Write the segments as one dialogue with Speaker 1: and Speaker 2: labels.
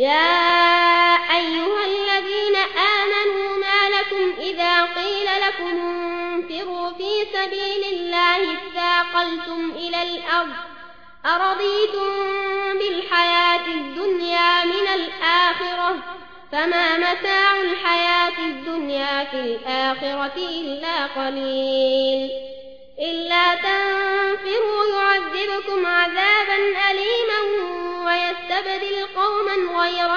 Speaker 1: يا أيها الذين آمنوا ما لكم إذا قيل لكم انفروا في سبيل الله اثاقلتم إلى الأرض أرضيتم بالحياة الدنيا من الآخرة فما متاع الحياة الدنيا في الآخرة إلا قليل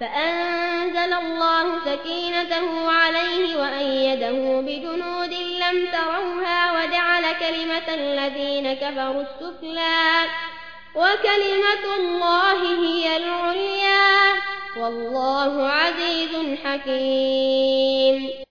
Speaker 1: فأنزل الله سكينته عليه وأيده بجنود لم تروها وجعل كلمة الذين كفروا السفلى وكلمة الله هي العليا والله عزيز حكيم.